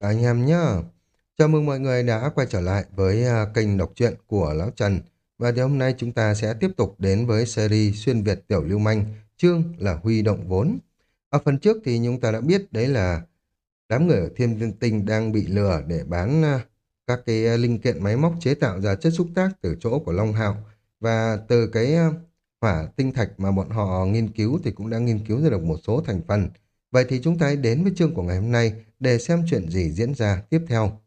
Cả anh em nhé, Chào mừng mọi người đã quay trở lại với à, kênh đọc truyện của Lão Trần. Và thì hôm nay chúng ta sẽ tiếp tục đến với series Xuyên Việt Tiểu Lưu Manh, chương là huy động vốn. Ở phần trước thì chúng ta đã biết đấy là đám người ở Thiên Viên Tinh đang bị lừa để bán à, các cái à, linh kiện máy móc chế tạo ra chất xúc tác từ chỗ của Long Hạo. Và từ cái hỏa tinh thạch mà bọn họ nghiên cứu thì cũng đã nghiên cứu ra được một số thành phần. Vậy thì chúng ta hãy đến với chương của ngày hôm nay để xem chuyện gì diễn ra tiếp theo.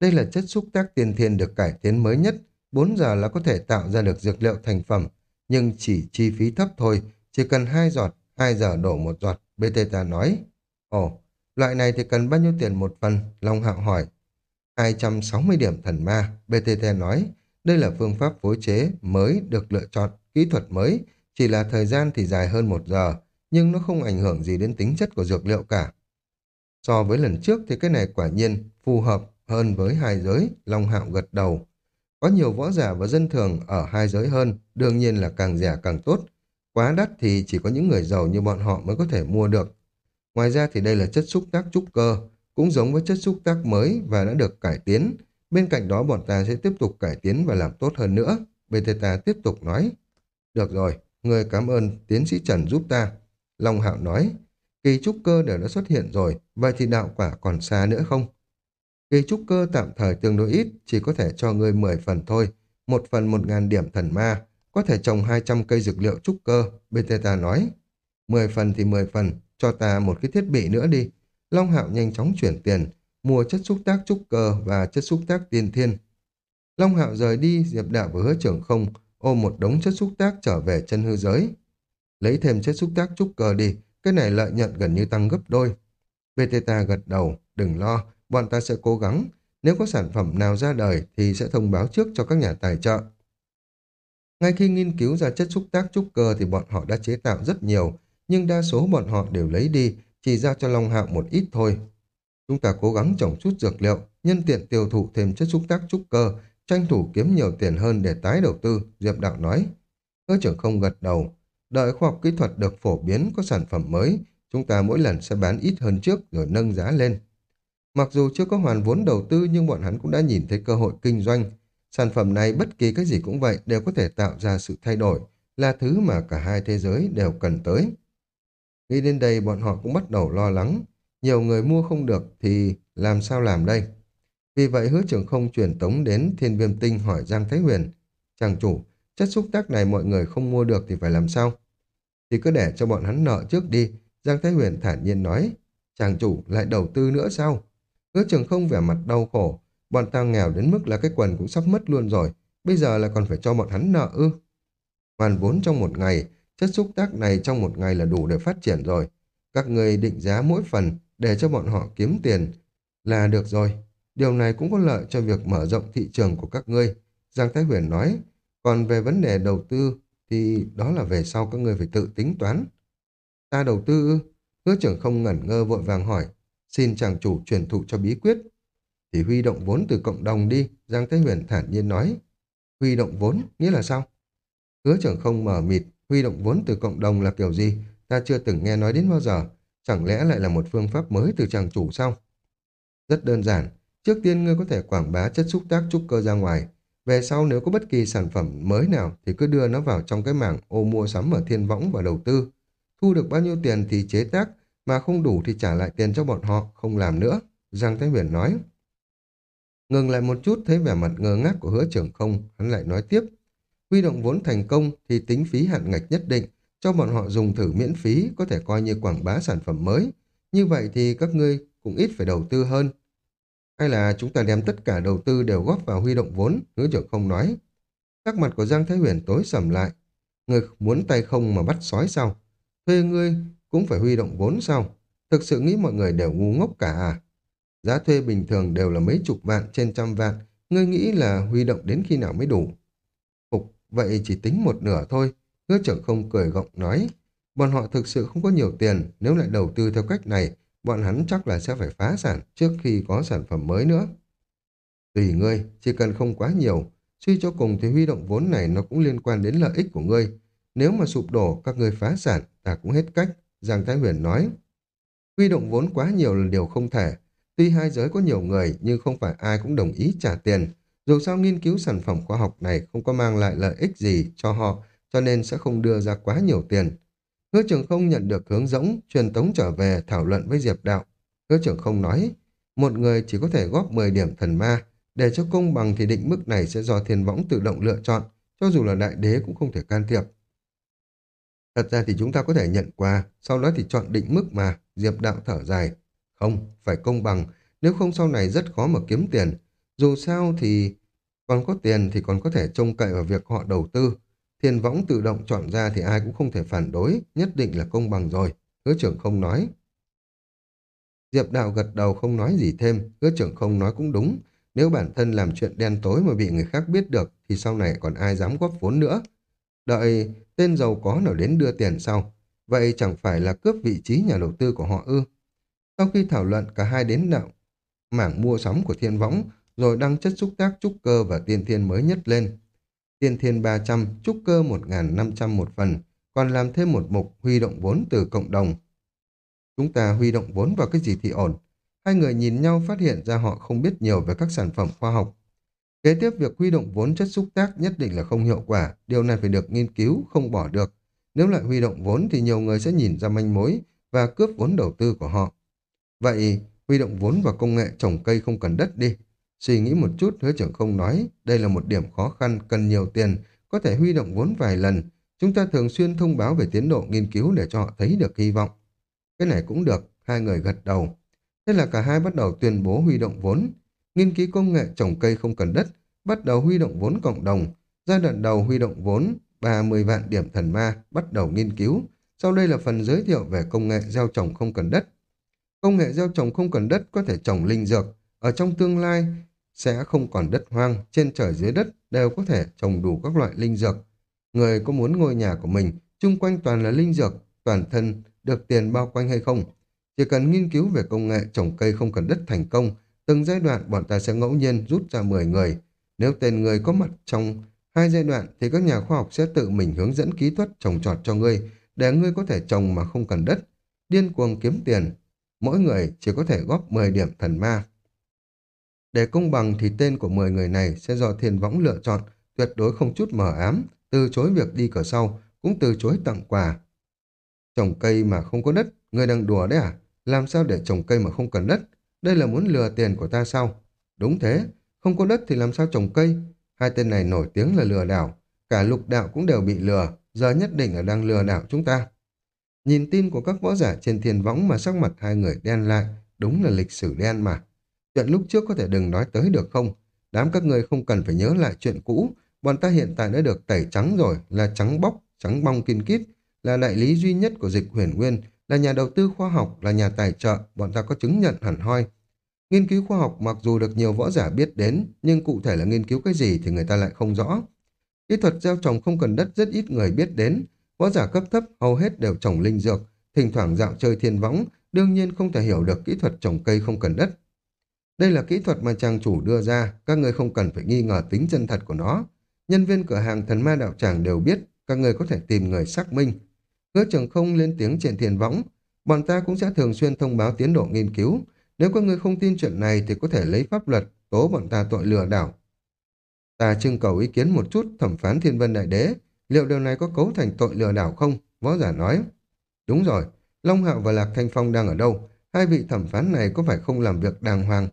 Đây là chất xúc tác tiên thiên được cải tiến mới nhất, 4 giờ là có thể tạo ra được dược liệu thành phẩm, nhưng chỉ chi phí thấp thôi, chỉ cần 2 giọt, 2 giờ đổ một giọt, Beteta nói. Ồ, loại này thì cần bao nhiêu tiền một phần? Long Hạo hỏi. 260 điểm thần ma, BTT nói. Đây là phương pháp phối chế mới được lựa chọn, kỹ thuật mới, chỉ là thời gian thì dài hơn một giờ, nhưng nó không ảnh hưởng gì đến tính chất của dược liệu cả. So với lần trước thì cái này quả nhiên phù hợp hơn với hai giới, Long Hạo gật đầu. Có nhiều võ giả và dân thường ở hai giới hơn, đương nhiên là càng rẻ càng tốt. Quá đắt thì chỉ có những người giàu như bọn họ mới có thể mua được. Ngoài ra thì đây là chất xúc tác trúc cơ, cũng giống với chất xúc tác mới và đã được cải tiến. Bên cạnh đó bọn ta sẽ tiếp tục cải tiến và làm tốt hơn nữa. Beteta tiếp tục nói. Được rồi, người cảm ơn tiến sĩ Trần giúp ta. Long Hạo nói, kỳ trúc cơ đều đã xuất hiện rồi, vậy thì đạo quả còn xa nữa không? Kỳ trúc cơ tạm thời tương đối ít, chỉ có thể cho ngươi 10 phần thôi, một phần một ngàn điểm thần ma, có thể trồng 200 cây dược liệu trúc cơ, Beteta nói. 10 phần thì 10 phần, cho ta một cái thiết bị nữa đi. Long Hạo nhanh chóng chuyển tiền, mua chất xúc tác trúc cơ và chất xúc tác tiên thiên. Long Hạo rời đi, Diệp Đạo và hứa trưởng không ôm một đống chất xúc tác trở về chân hư giới. Lấy thêm chất xúc tác trúc cơ đi, cái này lợi nhuận gần như tăng gấp đôi. Vegeta gật đầu, đừng lo, bọn ta sẽ cố gắng. Nếu có sản phẩm nào ra đời thì sẽ thông báo trước cho các nhà tài trợ. Ngay khi nghiên cứu ra chất xúc tác trúc cơ thì bọn họ đã chế tạo rất nhiều, nhưng đa số bọn họ đều lấy đi, chỉ giao cho Long Hạo một ít thôi. Chúng ta cố gắng trồng chút dược liệu, nhân tiện tiêu thụ thêm chất xúc tác trúc cơ, tranh thủ kiếm nhiều tiền hơn để tái đầu tư, Diệp Đạo nói. cơ trưởng không gật đầu, Đợi khoa học kỹ thuật được phổ biến có sản phẩm mới, chúng ta mỗi lần sẽ bán ít hơn trước rồi nâng giá lên. Mặc dù chưa có hoàn vốn đầu tư nhưng bọn hắn cũng đã nhìn thấy cơ hội kinh doanh. Sản phẩm này bất kỳ cái gì cũng vậy đều có thể tạo ra sự thay đổi, là thứ mà cả hai thế giới đều cần tới. Nghĩ đến đây bọn họ cũng bắt đầu lo lắng. Nhiều người mua không được thì làm sao làm đây? Vì vậy hứa trưởng không truyền tống đến thiên viêm tinh hỏi Giang Thái Huyền. Chàng chủ, Chất xúc tác này mọi người không mua được thì phải làm sao? Thì cứ để cho bọn hắn nợ trước đi. Giang Thái Huyền thản nhiên nói. Chàng chủ lại đầu tư nữa sao? Hứa trường không vẻ mặt đau khổ. Bọn tao nghèo đến mức là cái quần cũng sắp mất luôn rồi. Bây giờ là còn phải cho bọn hắn nợ ư. Hoàn vốn trong một ngày, chất xúc tác này trong một ngày là đủ để phát triển rồi. Các người định giá mỗi phần để cho bọn họ kiếm tiền là được rồi. Điều này cũng có lợi cho việc mở rộng thị trường của các ngươi. Giang Thái Huyền nói, còn về vấn đề đầu tư thì đó là về sau các người phải tự tính toán. Ta đầu tư ư? Hứa trưởng không ngẩn ngơ vội vàng hỏi. Xin chàng chủ truyền thụ cho bí quyết. Thì huy động vốn từ cộng đồng đi, Giang Thế Huyền thản nhiên nói. Huy động vốn, nghĩa là sao? Hứa trưởng không mở mịt, huy động vốn từ cộng đồng là kiểu gì? Ta chưa từng nghe nói đến bao giờ. Chẳng lẽ lại là một phương pháp mới từ chàng chủ sao? Rất đơn giản. Trước tiên ngươi có thể quảng bá chất xúc tác trúc cơ ra ngoài. Về sau nếu có bất kỳ sản phẩm mới nào thì cứ đưa nó vào trong cái mảng ô mua sắm ở thiên võng và đầu tư. Thu được bao nhiêu tiền thì chế tác, mà không đủ thì trả lại tiền cho bọn họ, không làm nữa. Giang Thái Huyền nói. Ngừng lại một chút thấy vẻ mặt ngơ ngác của hứa trưởng không, hắn lại nói tiếp. Huy động vốn thành công thì tính phí hạn ngạch nhất định, cho bọn họ dùng thử miễn phí có thể coi như quảng bá sản phẩm mới. Như vậy thì các ngươi cũng ít phải đầu tư hơn, hay là chúng ta đem tất cả đầu tư đều góp vào huy động vốn, hứa trưởng không nói. Các mặt của Giang Thái Huyền tối sầm lại. Người muốn tay không mà bắt sói sao? Thuê ngươi cũng phải huy động vốn sao? Thực sự nghĩ mọi người đều ngu ngốc cả à? Giá thuê bình thường đều là mấy chục vạn trên trăm vạn. Ngươi nghĩ là huy động đến khi nào mới đủ? Phục, vậy chỉ tính một nửa thôi. Hứa trưởng không cười gọng nói. Bọn họ thực sự không có nhiều tiền. Nếu lại đầu tư theo cách này bọn hắn chắc là sẽ phải phá sản trước khi có sản phẩm mới nữa. Tùy ngươi, chỉ cần không quá nhiều, suy cho cùng thì huy động vốn này nó cũng liên quan đến lợi ích của ngươi. Nếu mà sụp đổ, các ngươi phá sản, ta cũng hết cách, Giang Thái Huyền nói. Huy động vốn quá nhiều là điều không thể. Tuy hai giới có nhiều người nhưng không phải ai cũng đồng ý trả tiền. Dù sao nghiên cứu sản phẩm khoa học này không có mang lại lợi ích gì cho họ, cho nên sẽ không đưa ra quá nhiều tiền. Hứa trưởng không nhận được hướng dẫn, truyền tống trở về thảo luận với Diệp Đạo. Hứa trưởng không nói, một người chỉ có thể góp 10 điểm thần ma, để cho công bằng thì định mức này sẽ do thiên võng tự động lựa chọn, cho dù là đại đế cũng không thể can thiệp. Thật ra thì chúng ta có thể nhận qua, sau đó thì chọn định mức mà, Diệp Đạo thở dài. Không, phải công bằng, nếu không sau này rất khó mà kiếm tiền. Dù sao thì còn có tiền thì còn có thể trông cậy vào việc họ đầu tư. Thiên võng tự động chọn ra thì ai cũng không thể phản đối, nhất định là công bằng rồi. Hứa trưởng không nói. Diệp Đạo gật đầu không nói gì thêm, hứa trưởng không nói cũng đúng. Nếu bản thân làm chuyện đen tối mà bị người khác biết được thì sau này còn ai dám góp vốn nữa. Đợi tên giàu có nào đến đưa tiền sau. Vậy chẳng phải là cướp vị trí nhà đầu tư của họ ư? Sau khi thảo luận, cả hai đến đạo mảng mua sắm của thiên võng, rồi đăng chất xúc tác trúc cơ và tiên thiên mới nhất lên. Tiên thiên 300, trúc cơ 1.500 một phần, còn làm thêm một mục huy động vốn từ cộng đồng. Chúng ta huy động vốn vào cái gì thì ổn. Hai người nhìn nhau phát hiện ra họ không biết nhiều về các sản phẩm khoa học. Kế tiếp việc huy động vốn chất xúc tác nhất định là không hiệu quả, điều này phải được nghiên cứu, không bỏ được. Nếu lại huy động vốn thì nhiều người sẽ nhìn ra manh mối và cướp vốn đầu tư của họ. Vậy, huy động vốn vào công nghệ trồng cây không cần đất đi. Suy nghĩ một chút, hứa trưởng không nói, đây là một điểm khó khăn, cần nhiều tiền, có thể huy động vốn vài lần. Chúng ta thường xuyên thông báo về tiến độ nghiên cứu để cho họ thấy được hy vọng. Cái này cũng được, hai người gật đầu. Thế là cả hai bắt đầu tuyên bố huy động vốn. Nghiên cứu công nghệ trồng cây không cần đất, bắt đầu huy động vốn cộng đồng. Giai đoạn đầu huy động vốn 30 vạn điểm thần ma, bắt đầu nghiên cứu. Sau đây là phần giới thiệu về công nghệ gieo trồng không cần đất. Công nghệ gieo trồng không cần đất có thể trồng linh dược. Ở trong tương lai sẽ không còn đất hoang, trên trời dưới đất đều có thể trồng đủ các loại linh dược. Người có muốn ngôi nhà của mình, chung quanh toàn là linh dược, toàn thân được tiền bao quanh hay không. Chỉ cần nghiên cứu về công nghệ trồng cây không cần đất thành công, từng giai đoạn bọn ta sẽ ngẫu nhiên rút ra 10 người. Nếu tên người có mặt trong hai giai đoạn thì các nhà khoa học sẽ tự mình hướng dẫn kỹ thuật trồng trọt cho ngươi, để ngươi có thể trồng mà không cần đất. Điên cuồng kiếm tiền, mỗi người chỉ có thể góp 10 điểm thần ma. Để công bằng thì tên của 10 người này sẽ do thiên võng lựa chọn, tuyệt đối không chút mờ ám, từ chối việc đi cửa sau, cũng từ chối tặng quà. Trồng cây mà không có đất, người đang đùa đấy à? Làm sao để trồng cây mà không cần đất? Đây là muốn lừa tiền của ta sao? Đúng thế, không có đất thì làm sao trồng cây? Hai tên này nổi tiếng là lừa đảo, cả lục đạo cũng đều bị lừa, giờ nhất định là đang lừa đảo chúng ta. Nhìn tin của các võ giả trên thiên võng mà sắc mặt hai người đen lại, đúng là lịch sử đen mà. Chuyện lúc trước có thể đừng nói tới được không? Đám các người không cần phải nhớ lại chuyện cũ, bọn ta hiện tại đã được tẩy trắng rồi, là trắng bóc, trắng bong kinh kít, là đại lý duy nhất của dịch huyền nguyên, là nhà đầu tư khoa học, là nhà tài trợ, bọn ta có chứng nhận hẳn hoi. Nghiên cứu khoa học mặc dù được nhiều võ giả biết đến, nhưng cụ thể là nghiên cứu cái gì thì người ta lại không rõ. Kỹ thuật gieo trồng không cần đất rất ít người biết đến, võ giả cấp thấp hầu hết đều trồng linh dược, thỉnh thoảng dạo chơi thiên võng, đương nhiên không thể hiểu được kỹ thuật trồng cây không cần đất. Đây là kỹ thuật mà chàng chủ đưa ra, các người không cần phải nghi ngờ tính chân thật của nó. Nhân viên cửa hàng thần ma đạo tràng đều biết, các người có thể tìm người xác minh. Hứa trường không lên tiếng trên thiền võng, bọn ta cũng sẽ thường xuyên thông báo tiến độ nghiên cứu. Nếu các người không tin chuyện này thì có thể lấy pháp luật tố bọn ta tội lừa đảo. Ta trưng cầu ý kiến một chút thẩm phán thiên vân đại đế, liệu điều này có cấu thành tội lừa đảo không? Võ giả nói. Đúng rồi, Long Hạo và Lạc Thanh Phong đang ở đâu? Hai vị thẩm phán này có phải không làm việc đàng hoàng?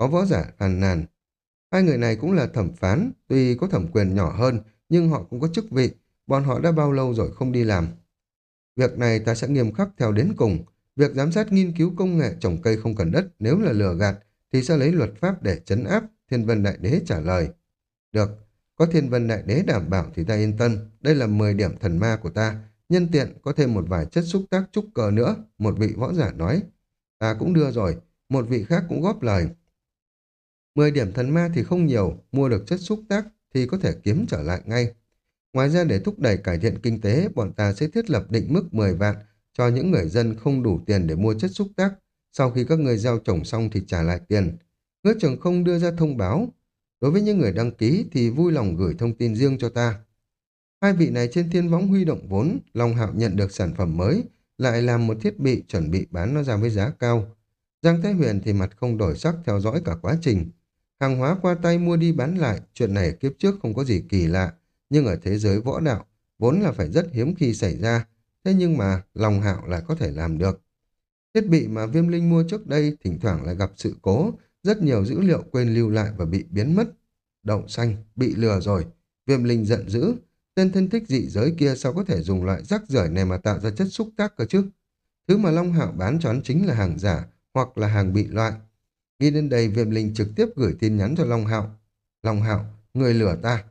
Có võ giả phàn nàn. Hai người này cũng là thẩm phán, tuy có thẩm quyền nhỏ hơn, nhưng họ cũng có chức vị. Bọn họ đã bao lâu rồi không đi làm? Việc này ta sẽ nghiêm khắc theo đến cùng. Việc giám sát nghiên cứu công nghệ trồng cây không cần đất nếu là lừa gạt thì sẽ lấy luật pháp để chấn áp, Thiên Vân Đại Đế trả lời. Được, có Thiên Vân Đại Đế đảm bảo thì ta yên tâm, đây là 10 điểm thần ma của ta, nhân tiện có thêm một vài chất xúc tác trúc cờ nữa, một vị võ giả nói. Ta cũng đưa rồi, một vị khác cũng góp lời. 10 điểm thần ma thì không nhiều, mua được chất xúc tác thì có thể kiếm trở lại ngay. Ngoài ra để thúc đẩy cải thiện kinh tế, bọn ta sẽ thiết lập định mức 10 vạn cho những người dân không đủ tiền để mua chất xúc tác. Sau khi các người gieo trồng xong thì trả lại tiền. Hứa trường không đưa ra thông báo. Đối với những người đăng ký thì vui lòng gửi thông tin riêng cho ta. Hai vị này trên thiên võng huy động vốn, Long Hạo nhận được sản phẩm mới, lại làm một thiết bị chuẩn bị bán nó ra với giá cao. Giang Thái Huyền thì mặt không đổi sắc theo dõi cả quá trình. Hàng hóa qua tay mua đi bán lại, chuyện này kiếp trước không có gì kỳ lạ, nhưng ở thế giới võ đạo, vốn là phải rất hiếm khi xảy ra, thế nhưng mà lòng hạo lại có thể làm được. Thiết bị mà Viêm Linh mua trước đây thỉnh thoảng lại gặp sự cố, rất nhiều dữ liệu quên lưu lại và bị biến mất. Đậu xanh, bị lừa rồi. Viêm Linh giận dữ, tên thân thích dị giới kia sao có thể dùng loại rác rưởi này mà tạo ra chất xúc tác cơ chứ? Thứ mà Long Hạo bán cho hắn chính là hàng giả hoặc là hàng bị loại. Nghĩ đến đây Viêm Linh trực tiếp gửi tin nhắn cho Long Hạo. Long Hạo, người lừa ta.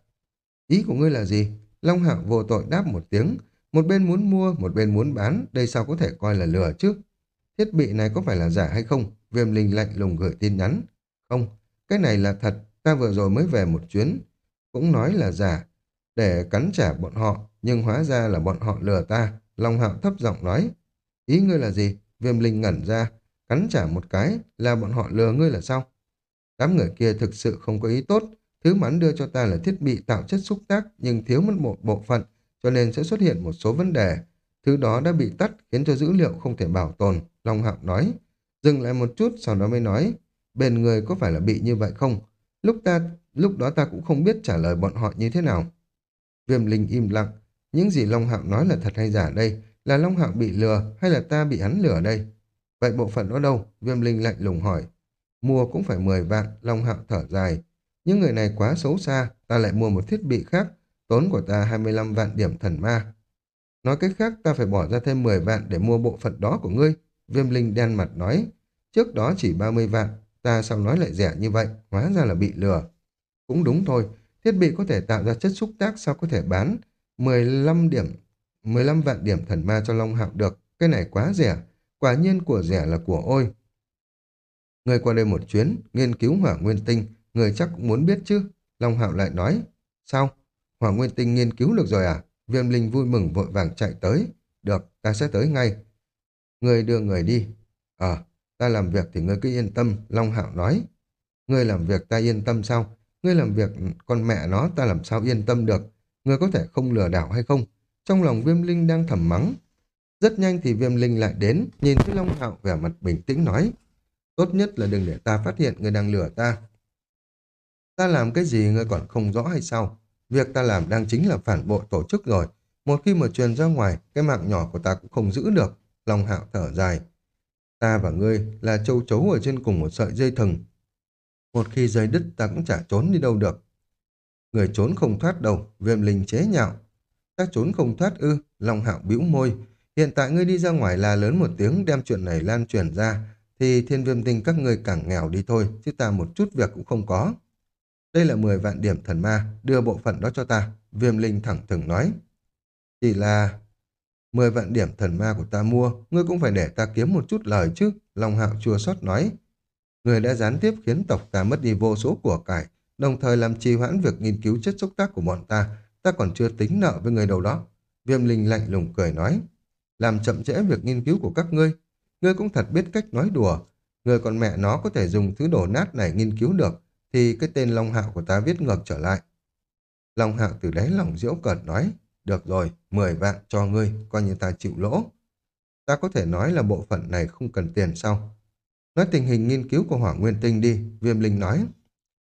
Ý của ngươi là gì? Long Hạo vô tội đáp một tiếng. Một bên muốn mua, một bên muốn bán, đây sao có thể coi là lừa chứ? Thiết bị này có phải là giả hay không? Viêm Linh lạnh lùng gửi tin nhắn. Không, cái này là thật, ta vừa rồi mới về một chuyến. Cũng nói là giả, để cắn trả bọn họ, nhưng hóa ra là bọn họ lừa ta. Long Hạo thấp giọng nói. Ý ngươi là gì? Viêm Linh ngẩn ra, cắn trả một cái là bọn họ lừa ngươi là sao? Đám người kia thực sự không có ý tốt, thứ mắn đưa cho ta là thiết bị tạo chất xúc tác nhưng thiếu mất một bộ phận, cho nên sẽ xuất hiện một số vấn đề. Thứ đó đã bị tắt khiến cho dữ liệu không thể bảo tồn, Long Hạo nói. Dừng lại một chút sau đó mới nói, bên người có phải là bị như vậy không? Lúc ta lúc đó ta cũng không biết trả lời bọn họ như thế nào. Viêm Linh im lặng, những gì Long Hạo nói là thật hay giả đây? Là Long Hạo bị lừa hay là ta bị hắn lừa đây? Vậy bộ phận đó đâu? Viêm Linh lạnh lùng hỏi. Mua cũng phải 10 vạn, Long Hạo thở dài. Những người này quá xấu xa, ta lại mua một thiết bị khác, tốn của ta 25 vạn điểm thần ma. Nói cách khác, ta phải bỏ ra thêm 10 vạn để mua bộ phận đó của ngươi. Viêm Linh đen mặt nói. Trước đó chỉ 30 vạn, ta sao nói lại rẻ như vậy, hóa ra là bị lừa. Cũng đúng thôi, thiết bị có thể tạo ra chất xúc tác sao có thể bán 15 điểm 15 vạn điểm thần ma cho Long Hạo được, cái này quá rẻ, quả nhiên của rẻ là của ôi. Người qua đây một chuyến, nghiên cứu hỏa nguyên tinh, người chắc cũng muốn biết chứ. Long Hạo lại nói, sao? Hỏa nguyên tinh nghiên cứu được rồi à? Viêm Linh vui mừng vội vàng chạy tới. Được, ta sẽ tới ngay. Người đưa người đi. Ờ, ta làm việc thì ngươi cứ yên tâm, Long Hạo nói. Ngươi làm việc ta yên tâm sao? Ngươi làm việc con mẹ nó ta làm sao yên tâm được? Ngươi có thể không lừa đảo hay không? Trong lòng viêm linh đang thầm mắng. Rất nhanh thì viêm linh lại đến, nhìn thấy Long Hạo vẻ mặt bình tĩnh nói. Tốt nhất là đừng để ta phát hiện người đang lừa ta. Ta làm cái gì ngươi còn không rõ hay sao? Việc ta làm đang chính là phản bội tổ chức rồi. Một khi mà truyền ra ngoài, cái mạng nhỏ của ta cũng không giữ được. Long Hạo thở dài. Ta và ngươi là châu chấu ở trên cùng một sợi dây thừng. Một khi dây đứt ta cũng chả trốn đi đâu được. Người trốn không thoát đâu, viêm linh chế nhạo. Ta trốn không thoát ư, Long Hạo bĩu môi. Hiện tại ngươi đi ra ngoài là lớn một tiếng đem chuyện này lan truyền ra, thì thiên viêm tinh các ngươi càng nghèo đi thôi, chứ ta một chút việc cũng không có. Đây là 10 vạn điểm thần ma, đưa bộ phận đó cho ta, viêm linh thẳng thừng nói. Chỉ là 10 vạn điểm thần ma của ta mua, ngươi cũng phải để ta kiếm một chút lời chứ, Long Hạo chua xót nói. Người đã gián tiếp khiến tộc ta mất đi vô số của cải, đồng thời làm trì hoãn việc nghiên cứu chất xúc tác của bọn ta, ta còn chưa tính nợ với người đầu đó. Viêm linh lạnh lùng cười nói, làm chậm trễ việc nghiên cứu của các ngươi. Ngươi cũng thật biết cách nói đùa, người còn mẹ nó có thể dùng thứ đổ nát này nghiên cứu được, thì cái tên Long Hạo của ta viết ngược trở lại. Long Hạo từ đáy lòng diễu cợt nói, được rồi, 10 vạn cho ngươi, coi như ta chịu lỗ. Ta có thể nói là bộ phận này không cần tiền sao? Nói tình hình nghiên cứu của hỏa nguyên tinh đi, Viêm Linh nói.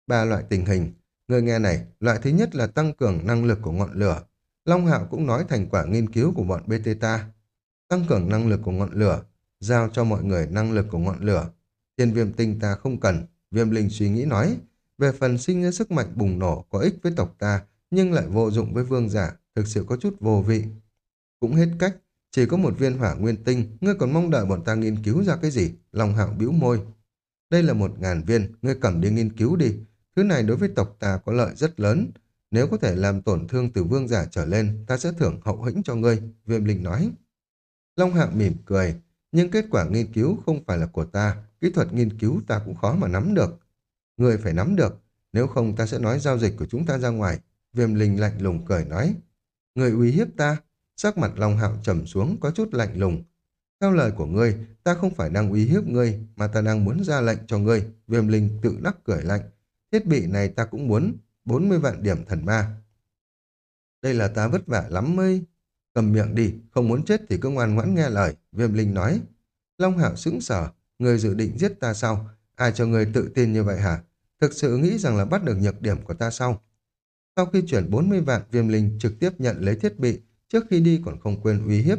Ba loại tình hình. Người nghe này, loại thứ nhất là tăng cường năng lực của ngọn lửa. Long Hạo cũng nói thành quả nghiên cứu của bọn Bethesda. Tăng cường năng lực của ngọn lửa, giao cho mọi người năng lực của ngọn lửa. Thiên viêm tinh ta không cần, Viêm Linh suy nghĩ nói. Về phần sinh ra sức mạnh bùng nổ có ích với tộc ta, nhưng lại vô dụng với vương giả, thực sự có chút vô vị. Cũng hết cách, chỉ có một viên hỏa nguyên tinh, ngươi còn mong đợi bọn ta nghiên cứu ra cái gì? lòng hạo bĩu môi. Đây là một ngàn viên, ngươi cầm đi nghiên cứu đi. Thứ này đối với tộc ta có lợi rất lớn. Nếu có thể làm tổn thương từ vương giả trở lên, ta sẽ thưởng hậu hĩnh cho ngươi, viêm linh nói. Long hạo mỉm cười, nhưng kết quả nghiên cứu không phải là của ta, kỹ thuật nghiên cứu ta cũng khó mà nắm được. Người phải nắm được, nếu không ta sẽ nói giao dịch của chúng ta ra ngoài. Viêm linh lạnh lùng cười nói. Người uy hiếp ta, sắc mặt Long Hạo trầm xuống có chút lạnh lùng. Theo lời của ngươi, ta không phải đang uy hiếp ngươi, mà ta đang muốn ra lệnh cho ngươi. Viêm linh tự đắc cười lạnh. Thiết bị này ta cũng muốn, 40 vạn điểm thần ma. Đây là ta vất vả lắm mới. Cầm miệng đi, không muốn chết thì cứ ngoan ngoãn nghe lời. Viêm linh nói. Long Hạo sững sờ, người dự định giết ta sao? Ai cho người tự tin như vậy hả? Thực sự nghĩ rằng là bắt được nhược điểm của ta sao? Sau khi chuyển 40 vạn, viêm linh trực tiếp nhận lấy thiết bị, trước khi đi còn không quên uy hiếp.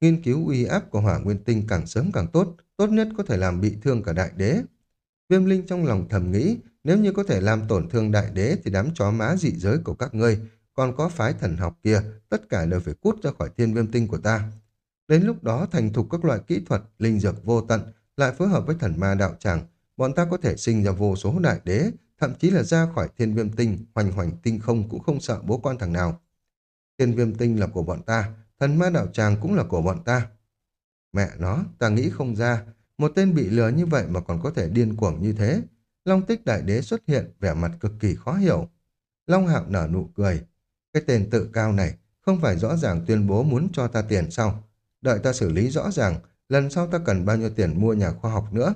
Nghiên cứu uy áp của hỏa nguyên tinh càng sớm càng tốt, tốt nhất có thể làm bị thương cả đại đế. Viêm linh trong lòng thầm nghĩ, nếu như có thể làm tổn thương đại đế thì đám chó má dị giới của các ngươi, còn có phái thần học kia, tất cả đều phải cút ra khỏi thiên viêm tinh của ta. Đến lúc đó thành thục các loại kỹ thuật, linh dược vô tận, lại phối hợp với thần ma đạo tràng, bọn ta có thể sinh ra vô số đại đế, thậm chí là ra khỏi thiên viêm tinh, hoành hoành tinh không cũng không sợ bố con thằng nào. Thiên viêm tinh là của bọn ta, thần ma đạo tràng cũng là của bọn ta. Mẹ nó, ta nghĩ không ra, một tên bị lừa như vậy mà còn có thể điên cuồng như thế. Long tích đại đế xuất hiện, vẻ mặt cực kỳ khó hiểu. Long hạo nở nụ cười. Cái tên tự cao này, không phải rõ ràng tuyên bố muốn cho ta tiền sao? Đợi ta xử lý rõ ràng, lần sau ta cần bao nhiêu tiền mua nhà khoa học nữa.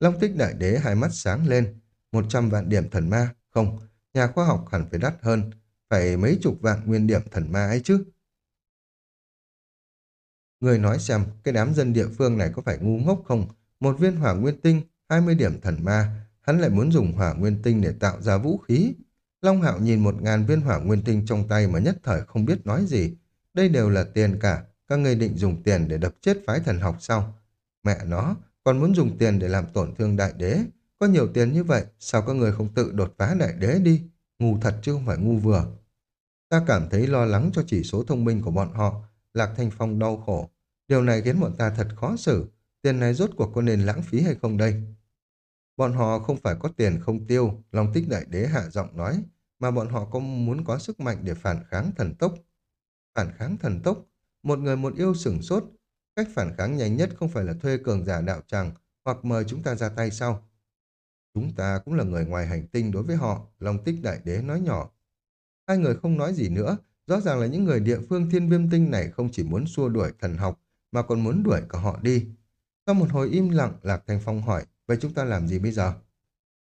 Long tích đại đế hai mắt sáng lên. một trăm vạn điểm thần ma, không, nhà khoa học hẳn phải đắt hơn, phải mấy chục vạn nguyên điểm thần ma ấy chứ. Người nói xem, cái đám dân địa phương này có phải ngu ngốc không? Một viên hỏa nguyên tinh, 20 điểm thần ma, hắn lại muốn dùng hỏa nguyên tinh để tạo ra vũ khí. Long Hạo nhìn một ngàn viên hỏa nguyên tinh trong tay mà nhất thời không biết nói gì. Đây đều là tiền cả, các người định dùng tiền để đập chết phái thần học sao? Mẹ nó, còn muốn dùng tiền để làm tổn thương đại đế. Có nhiều tiền như vậy, sao các người không tự đột phá đại đế đi? Ngu thật chứ không phải ngu vừa. Ta cảm thấy lo lắng cho chỉ số thông minh của bọn họ. Lạc Thanh Phong đau khổ. Điều này khiến bọn ta thật khó xử. Tiền này rốt cuộc có nên lãng phí hay không đây? Bọn họ không phải có tiền không tiêu, Long tích đại đế hạ giọng nói, mà bọn họ có muốn có sức mạnh để phản kháng thần tốc. Phản kháng thần tốc, một người một yêu sửng sốt, cách phản kháng nhanh nhất không phải là thuê cường giả đạo tràng hoặc mời chúng ta ra tay sau. Chúng ta cũng là người ngoài hành tinh đối với họ, Long tích đại đế nói nhỏ. Hai người không nói gì nữa, rõ ràng là những người địa phương thiên viêm tinh này không chỉ muốn xua đuổi thần học, mà còn muốn đuổi cả họ đi. Sau một hồi im lặng, Lạc Thanh Phong hỏi, vậy chúng ta làm gì bây giờ?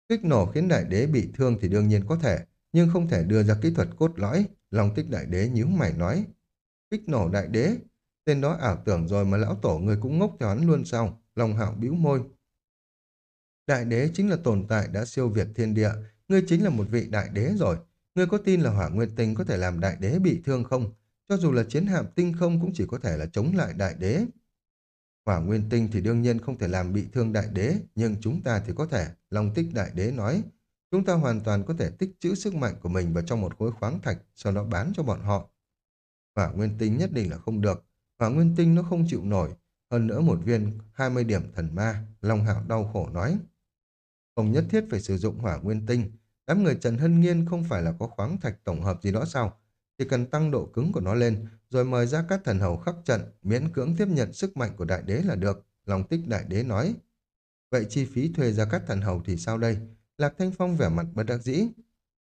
Kích nổ khiến đại đế bị thương thì đương nhiên có thể, nhưng không thể đưa ra kỹ thuật cốt lõi. Long tích đại đế nhíu mày nói. Kích nổ đại đế? Tên đó ảo tưởng rồi mà lão tổ người cũng ngốc theo hắn luôn sao? Long hạo bĩu môi. Đại đế chính là tồn tại đã siêu việt thiên địa. Ngươi chính là một vị đại đế rồi. Ngươi có tin là hỏa nguyên tinh có thể làm đại đế bị thương không? Cho dù là chiến hạm tinh không cũng chỉ có thể là chống lại đại đế. Hỏa nguyên tinh thì đương nhiên không thể làm bị thương đại đế, nhưng chúng ta thì có thể, Long tích đại đế nói. Chúng ta hoàn toàn có thể tích trữ sức mạnh của mình vào trong một khối khoáng thạch, sau đó bán cho bọn họ. Hỏa nguyên tinh nhất định là không được. Hỏa nguyên tinh nó không chịu nổi. Hơn nữa một viên 20 điểm thần ma, Long Hạo đau khổ nói. Không nhất thiết phải sử dụng hỏa nguyên tinh. Đám người Trần Hân Nghiên không phải là có khoáng thạch tổng hợp gì đó sao? Chỉ cần tăng độ cứng của nó lên, rồi mời ra các thần hầu khắc trận, miễn cưỡng tiếp nhận sức mạnh của đại đế là được. Lòng tích đại đế nói. Vậy chi phí thuê ra các thần hầu thì sao đây? Lạc Thanh Phong vẻ mặt bất đắc dĩ.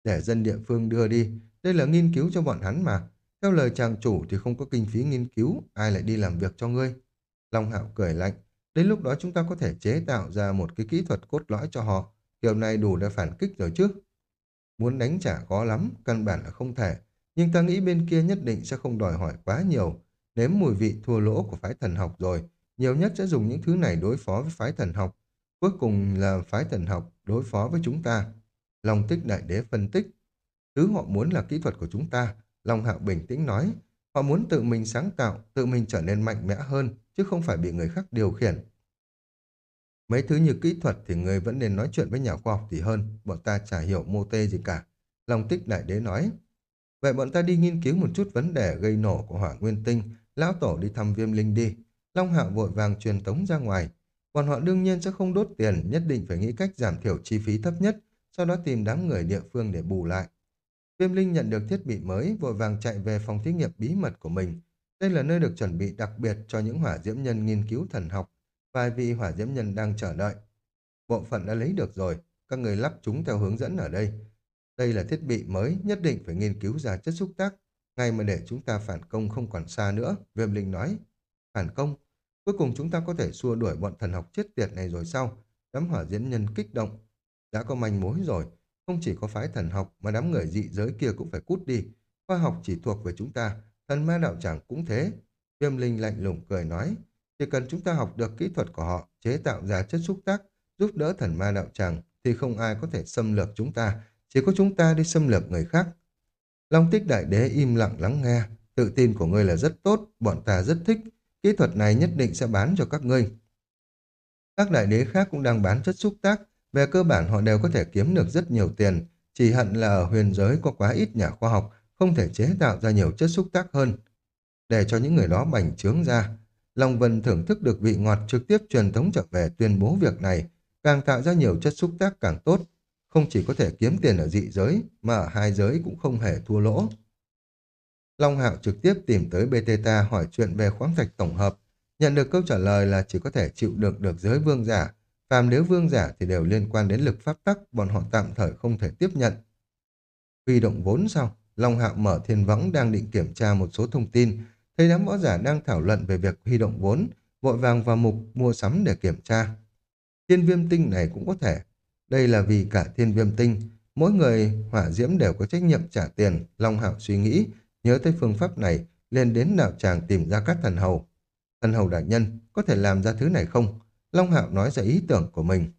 Để dân địa phương đưa đi, đây là nghiên cứu cho bọn hắn mà. Theo lời chàng chủ thì không có kinh phí nghiên cứu, ai lại đi làm việc cho ngươi. Long Hạo cười lạnh. Đến lúc đó chúng ta có thể chế tạo ra một cái kỹ thuật cốt lõi cho họ. Kiểu này đủ để phản kích rồi chứ. Muốn đánh trả khó lắm, căn bản là không thể. Nhưng ta nghĩ bên kia nhất định sẽ không đòi hỏi quá nhiều. Nếm mùi vị thua lỗ của phái thần học rồi, nhiều nhất sẽ dùng những thứ này đối phó với phái thần học. Cuối cùng là phái thần học đối phó với chúng ta. Long tích đại đế phân tích. Thứ họ muốn là kỹ thuật của chúng ta. Long hạo bình tĩnh nói. Họ muốn tự mình sáng tạo, tự mình trở nên mạnh mẽ hơn, chứ không phải bị người khác điều khiển. Mấy thứ như kỹ thuật thì người vẫn nên nói chuyện với nhà khoa học thì hơn, bọn ta chả hiểu mô tê gì cả. Long tích đại đế nói. Vậy bọn ta đi nghiên cứu một chút vấn đề gây nổ của hỏa nguyên tinh, lão tổ đi thăm viêm linh đi. Long Hạo vội vàng truyền tống ra ngoài. Bọn họ đương nhiên sẽ không đốt tiền, nhất định phải nghĩ cách giảm thiểu chi phí thấp nhất, sau đó tìm đám người địa phương để bù lại. Viêm linh nhận được thiết bị mới, vội vàng chạy về phòng thí nghiệm bí mật của mình. Đây là nơi được chuẩn bị đặc biệt cho những hỏa diễm nhân nghiên cứu thần học, vài vị hỏa diễm nhân đang chờ đợi. Bộ phận đã lấy được rồi, các người lắp chúng theo hướng dẫn ở đây. Đây là thiết bị mới, nhất định phải nghiên cứu ra chất xúc tác. ngay mà để chúng ta phản công không còn xa nữa, Viêm Linh nói. Phản công? Cuối cùng chúng ta có thể xua đuổi bọn thần học chết tiệt này rồi sao? Đám hỏa diễn nhân kích động. Đã có manh mối rồi. Không chỉ có phái thần học mà đám người dị giới kia cũng phải cút đi. Khoa học chỉ thuộc về chúng ta. Thần ma đạo chẳng cũng thế. Viêm Linh lạnh lùng cười nói. Chỉ cần chúng ta học được kỹ thuật của họ, chế tạo ra chất xúc tác, giúp đỡ thần ma đạo tràng, thì không ai có thể xâm lược chúng ta, chỉ có chúng ta đi xâm lược người khác. Long tích đại đế im lặng lắng nghe, tự tin của ngươi là rất tốt, bọn ta rất thích, kỹ thuật này nhất định sẽ bán cho các ngươi. Các đại đế khác cũng đang bán chất xúc tác, về cơ bản họ đều có thể kiếm được rất nhiều tiền, chỉ hận là ở huyền giới có quá ít nhà khoa học, không thể chế tạo ra nhiều chất xúc tác hơn. Để cho những người đó bành trướng ra, Long Vân thưởng thức được vị ngọt trực tiếp truyền thống trở về tuyên bố việc này, càng tạo ra nhiều chất xúc tác càng tốt. Không chỉ có thể kiếm tiền ở dị giới, mà ở hai giới cũng không hề thua lỗ. Long Hạo trực tiếp tìm tới Beteta hỏi chuyện về khoáng thạch tổng hợp, nhận được câu trả lời là chỉ có thể chịu được được giới vương giả, phàm nếu vương giả thì đều liên quan đến lực pháp tắc, bọn họ tạm thời không thể tiếp nhận. Huy động vốn sau, Long Hạo mở thiên võng đang định kiểm tra một số thông tin, thấy đám võ giả đang thảo luận về việc huy động vốn, vội vàng vào mục mua sắm để kiểm tra. Thiên viêm tinh này cũng có thể. Đây là vì cả thiên viêm tinh, mỗi người hỏa diễm đều có trách nhiệm trả tiền, Long Hạo suy nghĩ, nhớ tới phương pháp này, liền đến đạo tràng tìm ra các thần hầu. Thần hầu đại nhân, có thể làm ra thứ này không? Long Hạo nói ra ý tưởng của mình.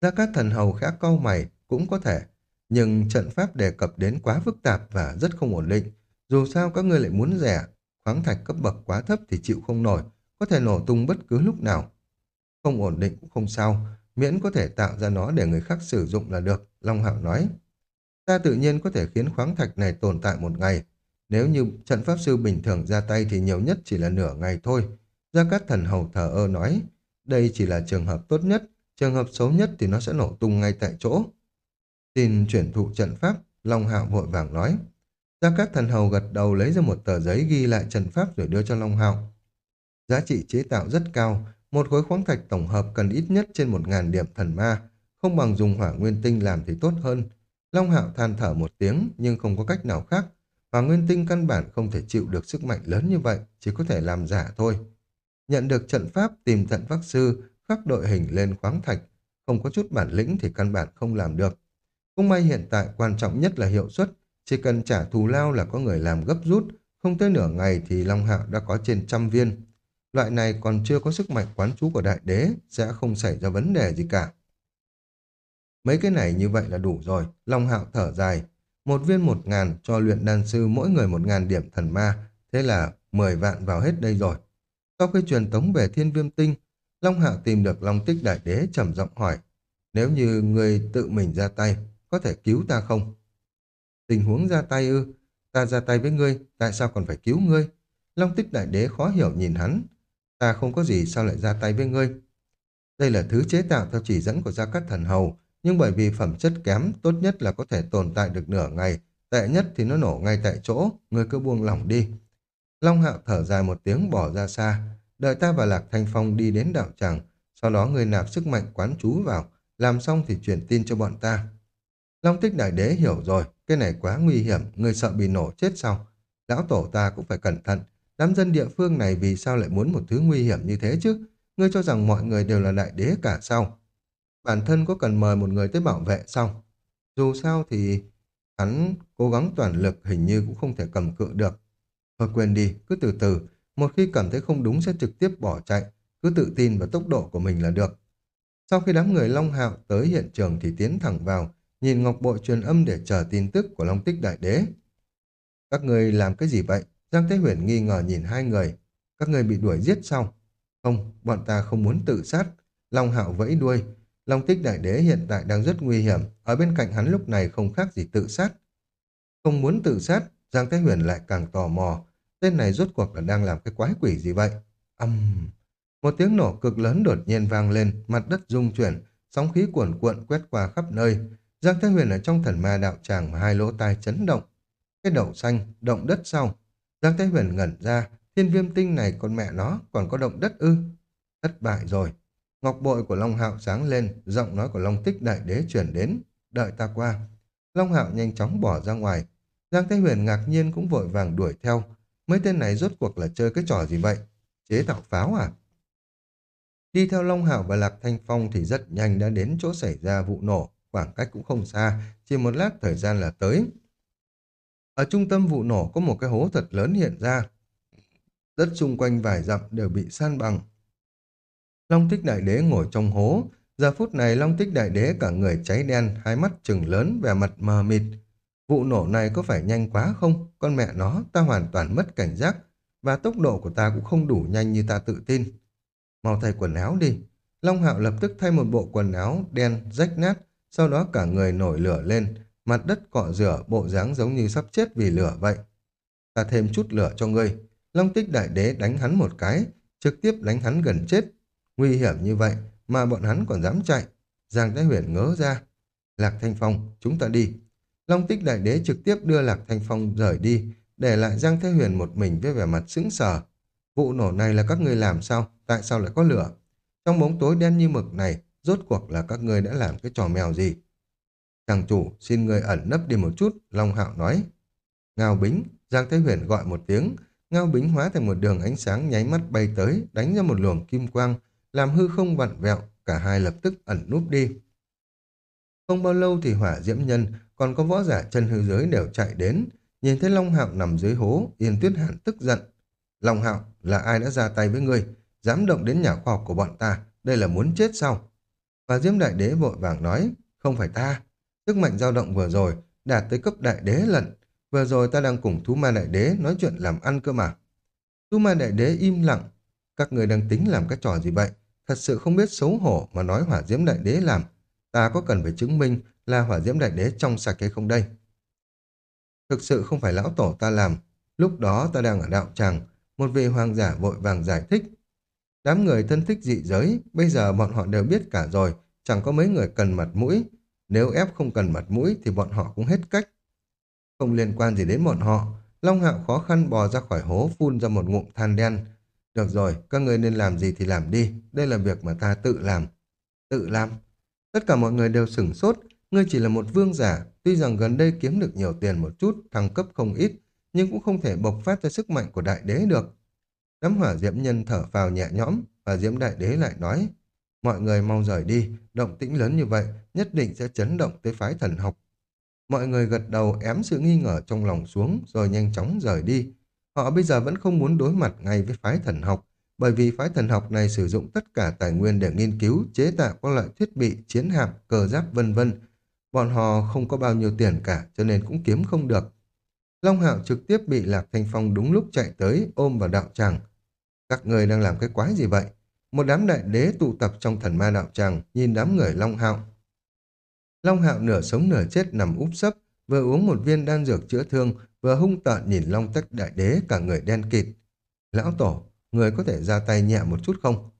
Ra các thần hầu khá cau mày, cũng có thể, nhưng trận pháp đề cập đến quá phức tạp và rất không ổn định. Dù sao các ngươi lại muốn rẻ, khoáng thạch cấp bậc quá thấp thì chịu không nổi, có thể nổ tung bất cứ lúc nào. Không ổn định cũng không sao, miễn có thể tạo ra nó để người khác sử dụng là được, Long Hạo nói. Ta tự nhiên có thể khiến khoáng thạch này tồn tại một ngày. Nếu như trận pháp sư bình thường ra tay thì nhiều nhất chỉ là nửa ngày thôi. Gia Cát Thần Hầu thờ ơ nói, đây chỉ là trường hợp tốt nhất, trường hợp xấu nhất thì nó sẽ nổ tung ngay tại chỗ. Tin chuyển thụ trận pháp, Long Hạo vội vàng nói. Gia Cát Thần Hầu gật đầu lấy ra một tờ giấy ghi lại trận pháp rồi đưa cho Long Hạo. Giá trị chế tạo rất cao, một khối khoáng thạch tổng hợp cần ít nhất trên một ngàn điểm thần ma, không bằng dùng hỏa nguyên tinh làm thì tốt hơn. Long Hạo than thở một tiếng nhưng không có cách nào khác. Hỏa nguyên tinh căn bản không thể chịu được sức mạnh lớn như vậy, chỉ có thể làm giả thôi. Nhận được trận pháp tìm trận pháp sư, khắc đội hình lên khoáng thạch, không có chút bản lĩnh thì căn bản không làm được. Cũng may hiện tại quan trọng nhất là hiệu suất, chỉ cần trả thù lao là có người làm gấp rút, không tới nửa ngày thì Long Hạo đã có trên trăm viên. Loại này còn chưa có sức mạnh quán chú của đại đế, sẽ không xảy ra vấn đề gì cả. Mấy cái này như vậy là đủ rồi, Long Hạo thở dài. Một viên một ngàn cho luyện đan sư mỗi người một ngàn điểm thần ma, thế là mười vạn vào hết đây rồi. Sau khi truyền tống về thiên viêm tinh, Long Hạo tìm được Long Tích Đại Đế trầm giọng hỏi, nếu như người tự mình ra tay, có thể cứu ta không? Tình huống ra tay ư, ta ra tay với ngươi, tại sao còn phải cứu ngươi? Long Tích Đại Đế khó hiểu nhìn hắn, ta không có gì sao lại ra tay với ngươi? Đây là thứ chế tạo theo chỉ dẫn của Gia Cát Thần Hầu, nhưng bởi vì phẩm chất kém, tốt nhất là có thể tồn tại được nửa ngày, tệ nhất thì nó nổ ngay tại chỗ, ngươi cứ buông lỏng đi. Long Hạo thở dài một tiếng bỏ ra xa, đợi ta và Lạc Thanh Phong đi đến đạo tràng, sau đó người nạp sức mạnh quán chú vào, làm xong thì truyền tin cho bọn ta. Long Tích Đại Đế hiểu rồi, cái này quá nguy hiểm, người sợ bị nổ chết sao? Lão tổ ta cũng phải cẩn thận, đám dân địa phương này vì sao lại muốn một thứ nguy hiểm như thế chứ? Ngươi cho rằng mọi người đều là đại đế cả sao? Bản thân có cần mời một người tới bảo vệ sao? Dù sao thì hắn cố gắng toàn lực hình như cũng không thể cầm cự được. Thôi quên đi, cứ từ từ, một khi cảm thấy không đúng sẽ trực tiếp bỏ chạy, cứ tự tin vào tốc độ của mình là được. Sau khi đám người Long Hạo tới hiện trường thì tiến thẳng vào, nhìn Ngọc Bội truyền âm để chờ tin tức của Long Tích Đại Đế. Các người làm cái gì vậy? Giang Thế Huyền nghi ngờ nhìn hai người. Các người bị đuổi giết xong, Không, bọn ta không muốn tự sát. Long Hạo vẫy đuôi. Long Tích Đại Đế hiện tại đang rất nguy hiểm. Ở bên cạnh hắn lúc này không khác gì tự sát. Không muốn tự sát, Giang Thế Huyền lại càng tò mò. Tên này rốt cuộc là đang làm cái quái quỷ gì vậy? Âm... Một tiếng nổ cực lớn đột nhiên vang lên, mặt đất rung chuyển, sóng khí cuồn cuộn quét qua khắp nơi. Giang Thế Huyền ở trong thần ma đạo tràng mà hai lỗ tai chấn động. Cái đậu xanh, động đất sau. Giang Thái Huyền ngẩn ra, thiên viêm tinh này con mẹ nó còn có động đất ư. Thất bại rồi. Ngọc bội của Long Hạo sáng lên, giọng nói của Long Tích Đại Đế chuyển đến. Đợi ta qua. Long Hạo nhanh chóng bỏ ra ngoài. Giang Thái Huyền ngạc nhiên cũng vội vàng đuổi theo. Mấy tên này rốt cuộc là chơi cái trò gì vậy? Chế tạo pháo à? Đi theo Long Hạo và Lạc Thanh Phong thì rất nhanh đã đến chỗ xảy ra vụ nổ, khoảng cách cũng không xa, chỉ một lát thời gian là tới. Ở trung tâm vụ nổ có một cái hố thật lớn hiện ra. đất xung quanh vài dặm đều bị san bằng. Long tích đại đế ngồi trong hố, giờ phút này Long tích đại đế cả người cháy đen, hai mắt trừng lớn, vẻ mặt mờ mịt. Vụ nổ này có phải nhanh quá không? Con mẹ nó, ta hoàn toàn mất cảnh giác, và tốc độ của ta cũng không đủ nhanh như ta tự tin. Mau thay quần áo đi. Long Hạo lập tức thay một bộ quần áo đen, rách nát, sau đó cả người nổi lửa lên, mặt đất cọ rửa, bộ dáng giống như sắp chết vì lửa vậy. Ta thêm chút lửa cho ngươi. Long tích đại đế đánh hắn một cái, trực tiếp đánh hắn gần chết. Nguy hiểm như vậy mà bọn hắn còn dám chạy. Giang Thái Huyền ngớ ra. Lạc Thanh Phong, chúng ta đi. Long tích đại đế trực tiếp đưa Lạc Thanh Phong rời đi, để lại Giang Thái Huyền một mình với vẻ mặt sững sờ. Vụ nổ này là các người làm sao? Tại sao lại có lửa? Trong bóng tối đen như mực này, rốt cuộc là các người đã làm cái trò mèo gì? Chàng chủ, xin người ẩn nấp đi một chút, Long Hạo nói. Ngao Bính, Giang Thế Huyền gọi một tiếng, Ngao Bính hóa thành một đường ánh sáng nháy mắt bay tới, đánh ra một luồng kim quang, làm hư không vặn vẹo, cả hai lập tức ẩn núp đi. Không bao lâu thì hỏa diễm nhân, còn có võ giả chân hư giới đều chạy đến, nhìn thấy Long Hạo nằm dưới hố, Yên Tuyết Hàn tức giận. Long Hạo, là ai đã ra tay với ngươi, dám động đến nhà khoa học của bọn ta, đây là muốn chết sao? Và Diễm Đại Đế vội vàng nói, không phải ta, sức mạnh dao động vừa rồi, đạt tới cấp Đại Đế lận, vừa rồi ta đang cùng Thú Ma Đại Đế nói chuyện làm ăn cơ mà. Thú Ma Đại Đế im lặng, các người đang tính làm cái trò gì vậy? Thật sự không biết xấu hổ mà nói hỏa diễm đại đế làm. Ta có cần phải chứng minh là hỏa diễm đại đế trong sạch hay không đây? Thực sự không phải lão tổ ta làm. Lúc đó ta đang ở đạo tràng. Một vị hoàng giả vội vàng giải thích. Đám người thân thích dị giới, bây giờ bọn họ đều biết cả rồi. Chẳng có mấy người cần mặt mũi. Nếu ép không cần mặt mũi thì bọn họ cũng hết cách. Không liên quan gì đến bọn họ. Long hạo khó khăn bò ra khỏi hố phun ra một ngụm than đen. Được rồi, các người nên làm gì thì làm đi. Đây là việc mà ta tự làm. Tự làm? Tất cả mọi người đều sửng sốt. Ngươi chỉ là một vương giả. Tuy rằng gần đây kiếm được nhiều tiền một chút, thăng cấp không ít, nhưng cũng không thể bộc phát ra sức mạnh của đại đế được. Đám hỏa diễm nhân thở vào nhẹ nhõm, và diễm đại đế lại nói, mọi người mau rời đi, động tĩnh lớn như vậy, nhất định sẽ chấn động tới phái thần học. Mọi người gật đầu ém sự nghi ngờ trong lòng xuống, rồi nhanh chóng rời đi. Họ bây giờ vẫn không muốn đối mặt ngay với phái thần học, bởi vì phái thần học này sử dụng tất cả tài nguyên để nghiên cứu, chế tạo các loại thiết bị, chiến hạm, cờ giáp vân vân. Bọn họ không có bao nhiêu tiền cả, cho nên cũng kiếm không được. Long Hạo trực tiếp bị Lạc Thanh Phong đúng lúc chạy tới, ôm vào đạo tràng. Các người đang làm cái quái gì vậy? Một đám đại đế tụ tập trong thần ma đạo tràng, nhìn đám người Long Hạo. Long Hạo nửa sống nửa chết nằm úp sấp, vừa uống một viên đan dược chữa thương, vừa hung tợn nhìn Long Tách Đại Đế cả người đen kịt. Lão Tổ, người có thể ra tay nhẹ một chút không?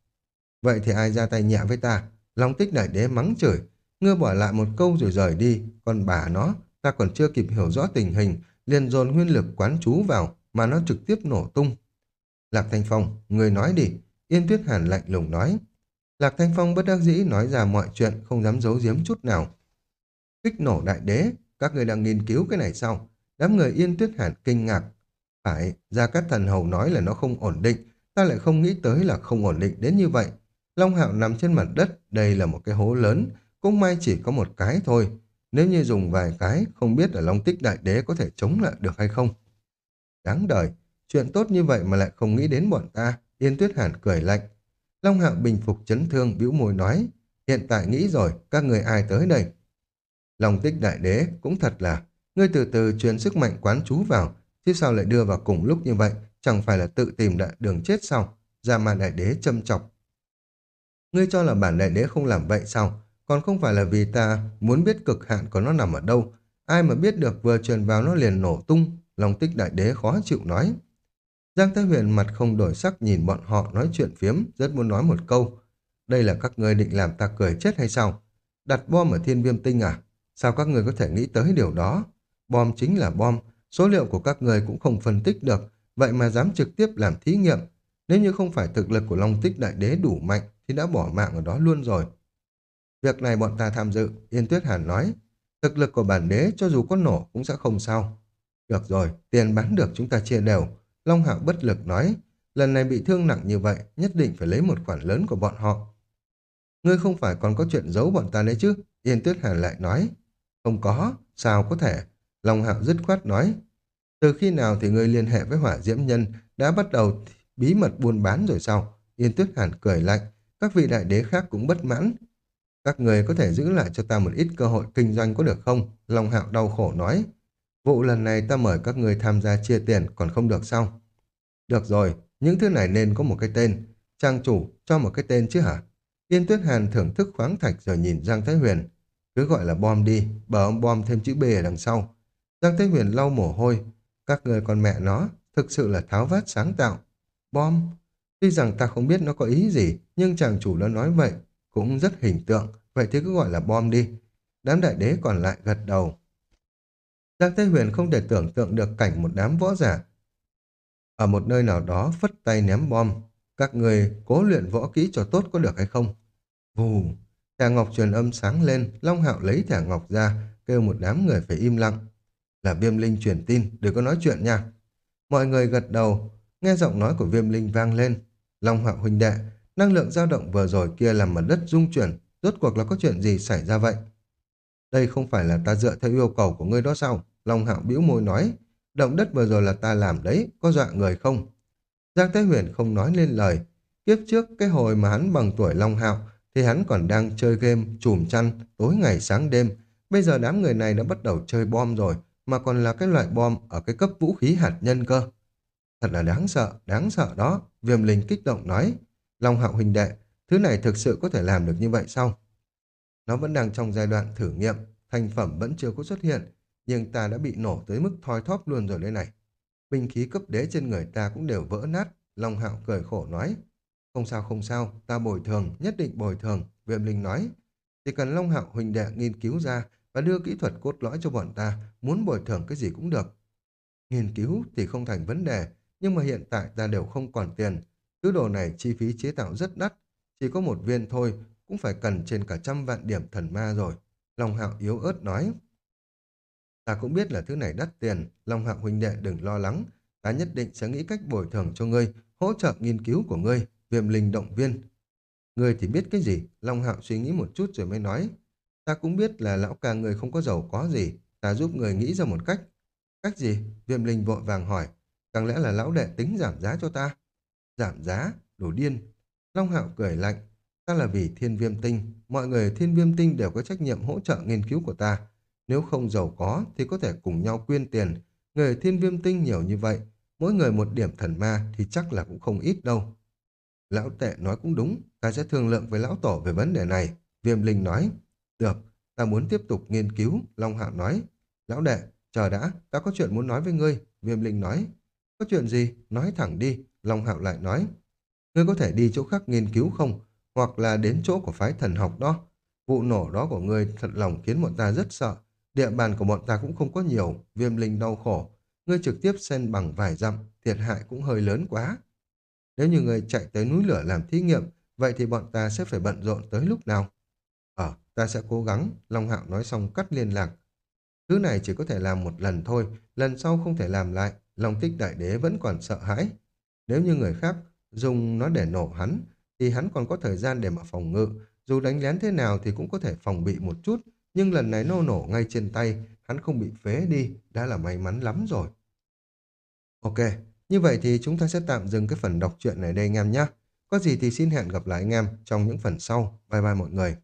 Vậy thì ai ra tay nhẹ với ta? Long Tích Đại Đế mắng chửi. Ngươi bỏ lại một câu rồi rời đi, còn bà nó, ta còn chưa kịp hiểu rõ tình hình, liền dồn nguyên lực quán chú vào, mà nó trực tiếp nổ tung. Lạc Thanh Phong, người nói đi. Yên Tuyết Hàn lạnh lùng nói. Lạc Thanh Phong bất đắc dĩ nói ra mọi chuyện, không dám giấu giếm chút nào. Kích nổ đại đế, các người đang nghiên cứu cái này sao? Đám người yên tuyết hàn kinh ngạc. Phải, ra các Thần Hầu nói là nó không ổn định, ta lại không nghĩ tới là không ổn định đến như vậy. Long Hạo nằm trên mặt đất, đây là một cái hố lớn, cũng may chỉ có một cái thôi. Nếu như dùng vài cái, không biết là Long Tích Đại Đế có thể chống lại được hay không. Đáng đời, chuyện tốt như vậy mà lại không nghĩ đến bọn ta, Yên Tuyết Hàn cười lạnh. Long Hạo bình phục chấn thương, bĩu môi nói, hiện tại nghĩ rồi, các người ai tới đây? Long Tích Đại Đế cũng thật là Ngươi từ từ truyền sức mạnh quán chú vào, chứ sao lại đưa vào cùng lúc như vậy, chẳng phải là tự tìm đại đường chết sao? Gia Ma đại đế châm chọc. Ngươi cho là bản đại đế không làm vậy sao? Còn không phải là vì ta muốn biết cực hạn của nó nằm ở đâu. Ai mà biết được vừa truyền vào nó liền nổ tung, lòng tích đại đế khó chịu nói. Giang Thái Huyền mặt không đổi sắc nhìn bọn họ nói chuyện phiếm, rất muốn nói một câu. Đây là các ngươi định làm ta cười chết hay sao? Đặt bom ở thiên viêm tinh à? Sao các người có thể nghĩ tới điều đó? Bom chính là bom, số liệu của các người cũng không phân tích được, vậy mà dám trực tiếp làm thí nghiệm. Nếu như không phải thực lực của Long Tích Đại Đế đủ mạnh thì đã bỏ mạng ở đó luôn rồi. Việc này bọn ta tham dự, Yên Tuyết Hàn nói. Thực lực của bản đế cho dù có nổ cũng sẽ không sao. Được rồi, tiền bán được chúng ta chia đều. Long Hạo bất lực nói, lần này bị thương nặng như vậy, nhất định phải lấy một khoản lớn của bọn họ. Ngươi không phải còn có chuyện giấu bọn ta đấy chứ? Yên Tuyết Hàn lại nói. Không có, sao có thể? Long Hạo dứt khoát nói, từ khi nào thì ngươi liên hệ với hỏa diễm nhân đã bắt đầu bí mật buôn bán rồi sao? Yên Tuyết Hàn cười lạnh, các vị đại đế khác cũng bất mãn. Các người có thể giữ lại cho ta một ít cơ hội kinh doanh có được không? Long Hạo đau khổ nói. Vụ lần này ta mời các người tham gia chia tiền còn không được sao? Được rồi, những thứ này nên có một cái tên. Trang chủ cho một cái tên chứ hả? Yên Tuyết Hàn thưởng thức khoáng thạch rồi nhìn Giang Thái Huyền. Cứ gọi là bom đi, bờ ông bom thêm chữ B ở đằng sau. Giang Thái Huyền lau mồ hôi. Các người con mẹ nó, thực sự là tháo vát sáng tạo. Bom? Tuy rằng ta không biết nó có ý gì, nhưng chàng chủ đã nói vậy, cũng rất hình tượng, vậy thì cứ gọi là bom đi. Đám đại đế còn lại gật đầu. Giang Thế Huyền không thể tưởng tượng được cảnh một đám võ giả ở một nơi nào đó phất tay ném bom. Các người cố luyện võ kỹ cho tốt có được hay không? Vù, thẻ ngọc truyền âm sáng lên, Long Hạo lấy thẻ ngọc ra, kêu một đám người phải im lặng. Là viêm linh truyền tin, đừng có nói chuyện nha. Mọi người gật đầu, nghe giọng nói của viêm linh vang lên. Long Hạo huynh đệ, năng lượng dao động vừa rồi kia làm mặt đất rung chuyển, rốt cuộc là có chuyện gì xảy ra vậy? Đây không phải là ta dựa theo yêu cầu của ngươi đó sao? Long Hạo bĩu môi nói, động đất vừa rồi là ta làm đấy, có dọa người không? Giang Thái Huyền không nói lên lời. Kiếp trước cái hồi mà hắn bằng tuổi Long Hạo thì hắn còn đang chơi game chùm chăn tối ngày sáng đêm. Bây giờ đám người này đã bắt đầu chơi bom rồi mà còn là cái loại bom ở cái cấp vũ khí hạt nhân cơ. Thật là đáng sợ, đáng sợ đó. Viêm linh kích động nói. Long Hạo huynh đệ, thứ này thực sự có thể làm được như vậy sao? Nó vẫn đang trong giai đoạn thử nghiệm, thành phẩm vẫn chưa có xuất hiện, nhưng ta đã bị nổ tới mức thoi thóp luôn rồi đây này. Binh khí cấp đế trên người ta cũng đều vỡ nát, Long Hạo cười khổ nói. Không sao không sao, ta bồi thường, nhất định bồi thường, Viêm Linh nói. Chỉ cần Long Hạo huỳnh đệ nghiên cứu ra và đưa kỹ thuật cốt lõi cho bọn ta, muốn bồi thường cái gì cũng được. Nghiên cứu thì không thành vấn đề, nhưng mà hiện tại ta đều không còn tiền. Thứ đồ này chi phí chế tạo rất đắt, chỉ có một viên thôi, cũng phải cần trên cả trăm vạn điểm thần ma rồi. Long Hạo yếu ớt nói. Ta cũng biết là thứ này đắt tiền, Long Hạo huynh đệ đừng lo lắng. Ta nhất định sẽ nghĩ cách bồi thường cho ngươi, hỗ trợ nghiên cứu của ngươi, viêm linh động viên. Ngươi thì biết cái gì? Long Hạo suy nghĩ một chút rồi mới nói. Ta cũng biết là lão ca người không có giàu có gì, ta giúp người nghĩ ra một cách. Cách gì? Viêm linh vội vàng hỏi. Chẳng lẽ là lão đệ tính giảm giá cho ta? Giảm giá? Đồ điên. Long Hạo cười lạnh. Ta là vì thiên viêm tinh. Mọi người thiên viêm tinh đều có trách nhiệm hỗ trợ nghiên cứu của ta. Nếu không giàu có thì có thể cùng nhau quyên tiền. Người thiên viêm tinh nhiều như vậy. Mỗi người một điểm thần ma thì chắc là cũng không ít đâu. Lão tệ nói cũng đúng. Ta sẽ thương lượng với lão tổ về vấn đề này. Viêm linh nói. Được, ta muốn tiếp tục nghiên cứu. Long Hạo nói. Lão đệ, chờ đã, ta có chuyện muốn nói với ngươi. Viêm linh nói. Có chuyện gì? Nói thẳng đi. Long Hạo lại nói. Ngươi có thể đi chỗ khác nghiên cứu không? Hoặc là đến chỗ của phái thần học đó. Vụ nổ đó của ngươi thật lòng khiến bọn ta rất sợ. Địa bàn của bọn ta cũng không có nhiều. Viêm linh đau khổ. Ngươi trực tiếp xen bằng vài dặm. Thiệt hại cũng hơi lớn quá. Nếu như ngươi chạy tới núi lửa làm thí nghiệm, vậy thì bọn ta sẽ phải bận rộn tới lúc nào? Ờ, ta sẽ cố gắng. Long Hạo nói xong cắt liên lạc. Thứ này chỉ có thể làm một lần thôi, lần sau không thể làm lại. Long tích đại đế vẫn còn sợ hãi. Nếu như người khác dùng nó để nổ hắn, thì hắn còn có thời gian để mà phòng ngự. Dù đánh lén thế nào thì cũng có thể phòng bị một chút, nhưng lần này nô nổ ngay trên tay, hắn không bị phế đi, đã là may mắn lắm rồi. Ok, như vậy thì chúng ta sẽ tạm dừng cái phần đọc truyện này đây anh em nhé. Có gì thì xin hẹn gặp lại anh em trong những phần sau. Bye bye mọi người.